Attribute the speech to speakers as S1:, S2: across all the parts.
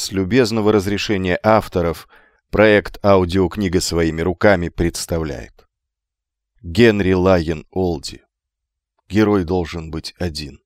S1: С любезного разрешения авторов проект «Аудиокнига своими руками» представляет. Генри Лайен Олди. Герой должен быть один.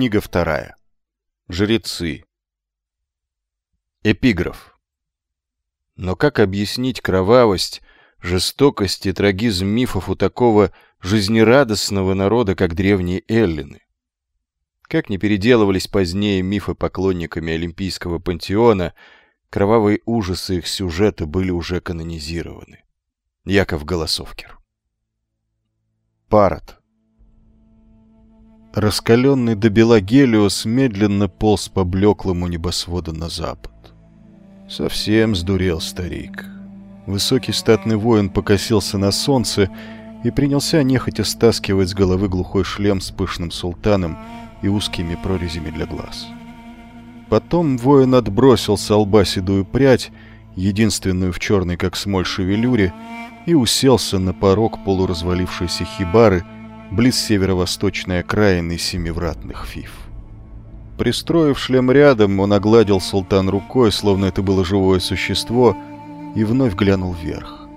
S1: Книга вторая. Жрецы. Эпиграф. Но как объяснить кровавость, жестокость и трагизм мифов у такого жизнерадостного народа, как древние эллины? Как не переделывались позднее мифы поклонниками Олимпийского пантеона, кровавые ужасы их сюжета были уже канонизированы. Яков Голосовкер. Парад. Раскаленный до бела Гелиос медленно полз по блеклому небосводу на запад. Совсем сдурел старик. Высокий статный воин покосился на солнце и принялся нехотя стаскивать с головы глухой шлем с пышным султаном и узкими прорезями для глаз. Потом воин отбросил с лба седую прядь, единственную в черной как смоль шевелюре, и уселся на порог полуразвалившейся хибары, близ северо-восточной окраины семивратных фиф. Пристроив шлем рядом, он огладил султан рукой, словно это было живое существо, и вновь глянул вверх.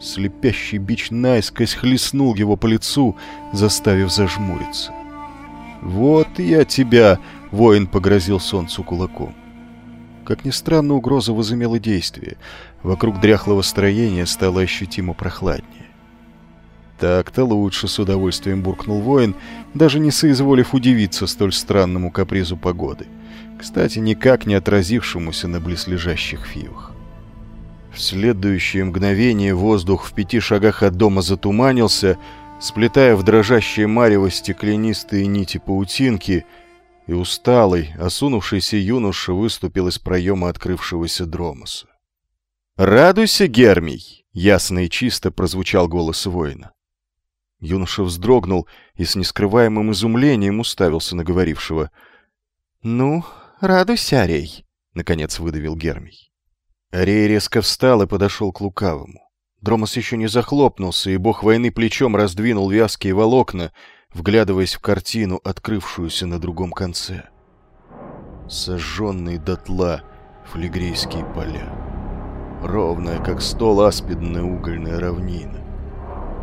S1: Слепящий бич наискось хлестнул его по лицу, заставив зажмуриться. «Вот я тебя!» — воин погрозил солнцу кулаком. Как ни странно, угроза возымела действие. Вокруг дряхлого строения стало ощутимо прохладнее. «Так-то лучше», — с удовольствием буркнул воин, даже не соизволив удивиться столь странному капризу погоды, кстати, никак не отразившемуся на близлежащих фивах. В следующее мгновение воздух в пяти шагах от дома затуманился, сплетая в дрожащее марево стеклянистые нити паутинки, и усталый, осунувшийся юноша выступил из проема открывшегося дромоса. «Радуйся, Гермий!» — ясно и чисто прозвучал голос воина. Юноша вздрогнул и с нескрываемым изумлением уставился на говорившего. «Ну, радуйся, Арей!» — наконец выдавил Гермий. Арей резко встал и подошел к лукавому. Дромос еще не захлопнулся, и бог войны плечом раздвинул вязкие волокна, вглядываясь в картину, открывшуюся на другом конце. Сожженные дотла флегрейские поля. Ровная, как стол, аспидная угольная равнина.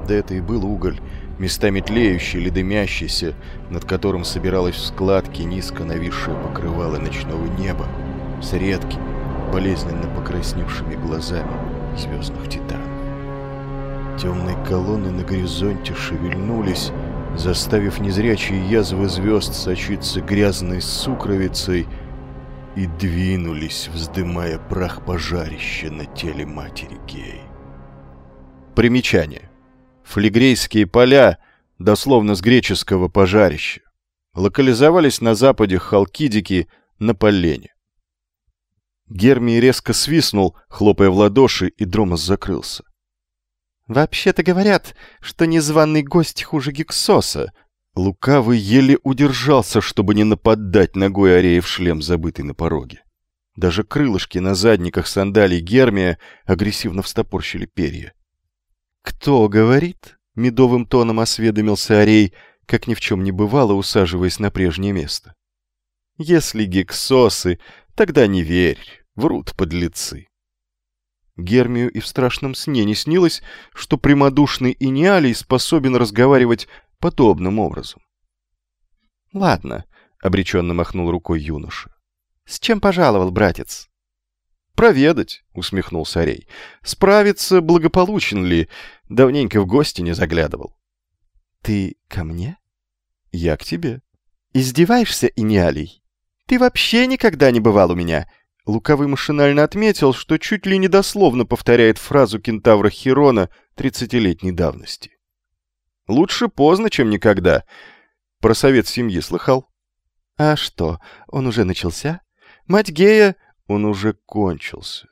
S1: Да это и был уголь, местами тлеющий или дымящийся, над которым собиралось в складки низко нависшее покрывало ночного неба с редкими, болезненно покрасневшими глазами звездных титанов. Темные колонны на горизонте шевельнулись, заставив незрячие язвы звезд сочиться грязной сукровицей, и двинулись, вздымая прах пожарища на теле матери Гей. Примечание. Флегрейские поля, дословно с греческого пожарища, локализовались на западе Халкидики на Полене. Гермий резко свистнул, хлопая в ладоши, и Дромос закрылся. «Вообще-то говорят, что незваный гость хуже Гексоса». Лукавый еле удержался, чтобы не нападать ногой Арея в шлем, забытый на пороге. Даже крылышки на задниках сандалий Гермия агрессивно встопорщили перья. «Кто говорит?» — медовым тоном осведомился Арей, как ни в чем не бывало, усаживаясь на прежнее место. «Если гексосы, тогда не верь, врут подлецы». Гермию и в страшном сне не снилось, что прямодушный Иниалий способен разговаривать подобным образом. «Ладно», — обреченно махнул рукой юноша. «С чем пожаловал, братец?» «Проведать», — усмехнулся Арей. «Справиться, благополучен ли? Давненько в гости не заглядывал». «Ты ко мне?» «Я к тебе». «Издеваешься, Иниалий? Ты вообще никогда не бывал у меня». Лукавый машинально отметил, что чуть ли не дословно повторяет фразу кентавра Хирона тридцатилетней давности. «Лучше поздно, чем никогда». Про совет семьи слыхал. «А что, он уже начался?» Мать Гея он уже кончился.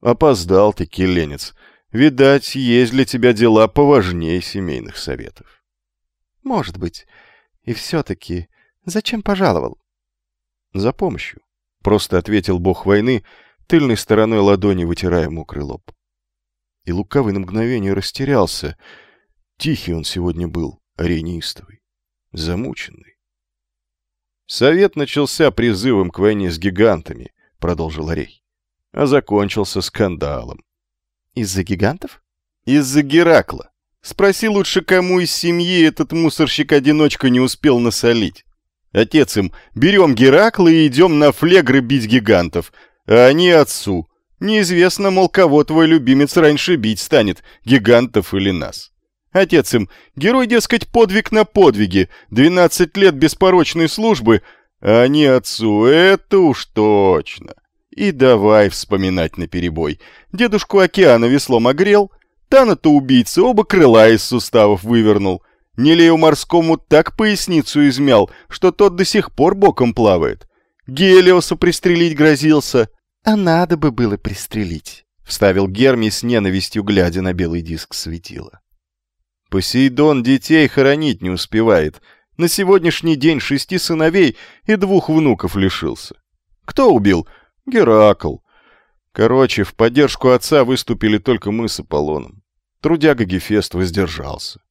S1: Опоздал ты, келенец. Видать, есть для тебя дела поважнее семейных советов.
S2: Может быть. И все-таки, зачем пожаловал?
S1: За помощью. Просто ответил бог войны, тыльной стороной ладони вытирая мокрый лоб. И лукавый на мгновение растерялся. Тихий он сегодня был, аренистовый, замученный. Совет начался призывом к войне с гигантами, продолжил Арей, а закончился скандалом.
S2: Из-за гигантов?
S1: Из-за Геракла. Спроси лучше, кому из семьи этот мусорщик-одиночка не успел насолить. Отец им, берем Геракла и идем на флегры бить гигантов, а они отцу. Неизвестно, мол, кого твой любимец раньше бить станет, гигантов или нас. Отец им, герой, дескать, подвиг на подвиге, 12 лет беспорочной службы, а они отцу, это уж точно. И давай вспоминать наперебой. Дедушку океана веслом огрел, Тана-то убийца оба крыла из суставов вывернул. Нелею морскому так поясницу измял, что тот до сих пор боком плавает. Гелиоса пристрелить грозился.
S2: А надо бы было пристрелить, — вставил Герми с ненавистью, глядя на белый диск светила.
S1: Посейдон детей хоронить не успевает. На сегодняшний день шести сыновей и двух внуков лишился. Кто убил? Геракл. Короче, в поддержку отца выступили только мы с Аполлоном. Трудяга Гефест воздержался.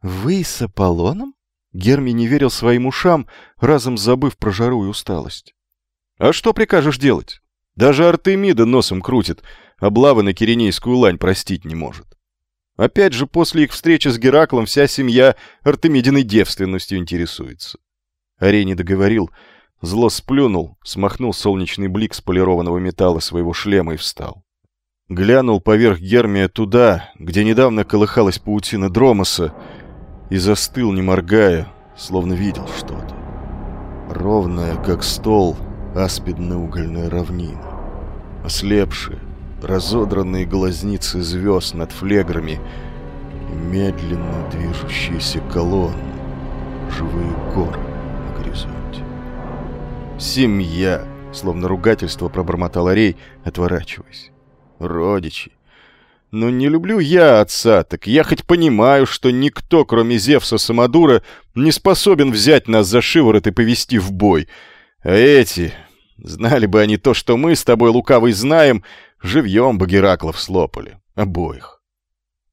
S2: «Вы с Аполлоном?»
S1: Герми не верил своим ушам, разом забыв про жару и усталость. «А что прикажешь делать? Даже Артемида носом крутит, облавы на Киренейскую лань простить не может. Опять же, после их встречи с Гераклом вся семья Артемидиной девственностью интересуется». Арей договорил, зло сплюнул, смахнул солнечный блик с полированного металла своего шлема и встал. Глянул поверх Гермия туда, где недавно колыхалась паутина Дромоса, и застыл, не моргая, словно видел что-то. Ровная, как стол, аспидно-угольная равнина. Ослепшие, разодранные глазницы звезд над флеграми медленно движущиеся колонны, живые горы на горизонте. «Семья!» — словно ругательство пробормотал Арей, отворачиваясь родичи. Но не люблю я отца, так я хоть понимаю, что никто, кроме Зевса Самодура, не способен взять нас за шиворот и повести в бой. А эти, знали бы они то, что мы с тобой, лукавый, знаем, живьем бы Гераклов слопали. Обоих.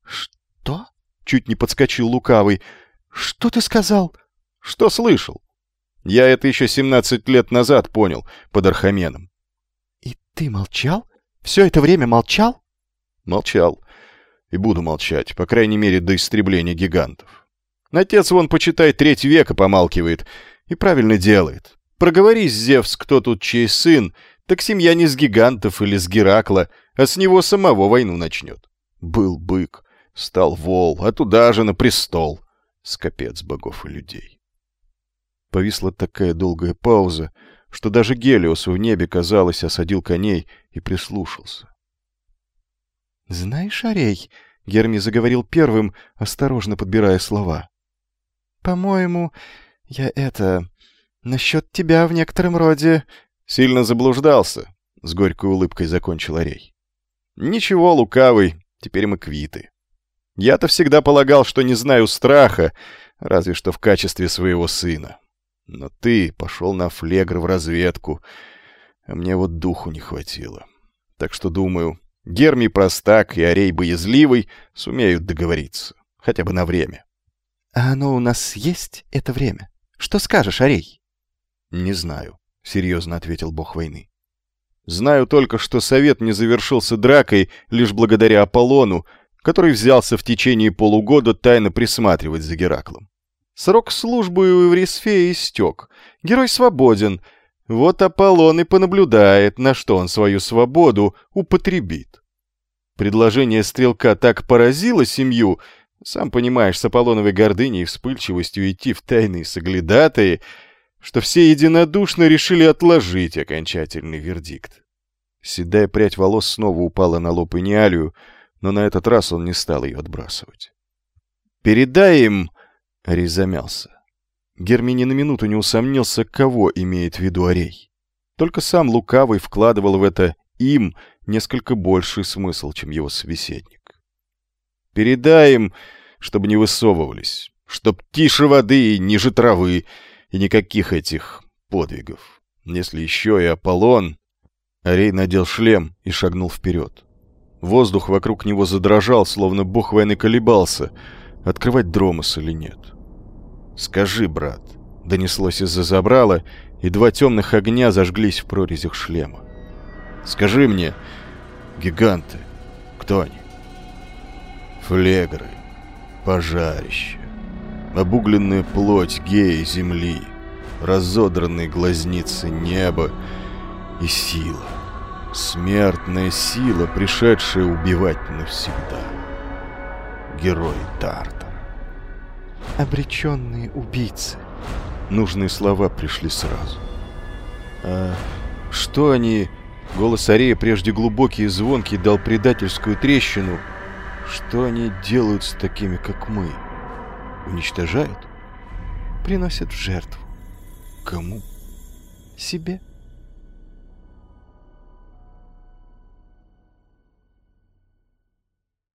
S2: «Что?» — чуть не подскочил лукавый. «Что ты сказал?»
S1: «Что слышал?» Я это еще семнадцать лет назад понял, под Архаменом.
S2: «И ты молчал?» Все это время молчал?
S1: Молчал. И буду молчать, по крайней мере, до истребления гигантов. Отец вон, почитай, треть века помалкивает. И правильно делает. Проговорись, Зевс, кто тут чей сын, так семья не с гигантов или с Геракла, а с него самого войну начнет. Был бык, стал вол, а туда же на престол. Скопец богов и людей. Повисла такая долгая пауза, что даже Гелиос в небе, казалось, осадил коней и прислушался.
S2: «Знаешь, Арей», — Герми заговорил первым, осторожно подбирая слова, — «по-моему, я это... насчет тебя в некотором роде...»
S1: «Сильно заблуждался», — с горькой улыбкой закончил Арей. «Ничего, лукавый, теперь мы квиты. Я-то всегда полагал, что не знаю страха, разве что в качестве своего сына. Но ты пошел на флегр в разведку, а мне вот духу не хватило. Так что, думаю, Герми простак и Арей боязливый сумеют договориться, хотя бы на время.
S2: — А оно у нас есть, это время? Что скажешь, Арей?
S1: — Не знаю, — серьезно ответил бог войны. Знаю только, что совет не завершился дракой лишь благодаря Аполлону, который взялся в течение полугода тайно присматривать за Гераклом. Срок службы у Еврисфея истек. Герой свободен. Вот Аполлон и понаблюдает, на что он свою свободу употребит. Предложение стрелка так поразило семью, сам понимаешь, с Аполлоновой гордыней и вспыльчивостью идти в тайные соглядатые, что все единодушно решили отложить окончательный вердикт. Седая прядь волос снова упала на лоб Иниалию, но на этот раз он не стал ее отбрасывать. «Передай им...» Арей замялся. Гермини на минуту не усомнился, кого имеет в виду Арей. Только сам Лукавый вкладывал в это «им» несколько больший смысл, чем его собеседник. «Передай им, чтобы не высовывались, Чтоб тише воды и ниже травы, и никаких этих подвигов. Если еще и Аполлон... Арей надел шлем и шагнул вперед. Воздух вокруг него задрожал, словно бог войны колебался, открывать Дромос или нет. «Скажи, брат», — донеслось из-за забрала, и два темных огня зажглись в прорезях шлема. «Скажи мне, гиганты, кто они?» «Флегры, пожарище, обугленная плоть геи земли, разодранные глазницы неба и сила. Смертная сила, пришедшая убивать навсегда. Герой Тартар.
S2: Обреченные убийцы.
S1: Нужные слова пришли сразу. А что они... Голос Арея, прежде глубокий и звонкий, дал предательскую трещину. Что они делают с такими, как мы? Уничтожают?
S2: Приносят в жертву.
S1: Кому?
S2: Себе.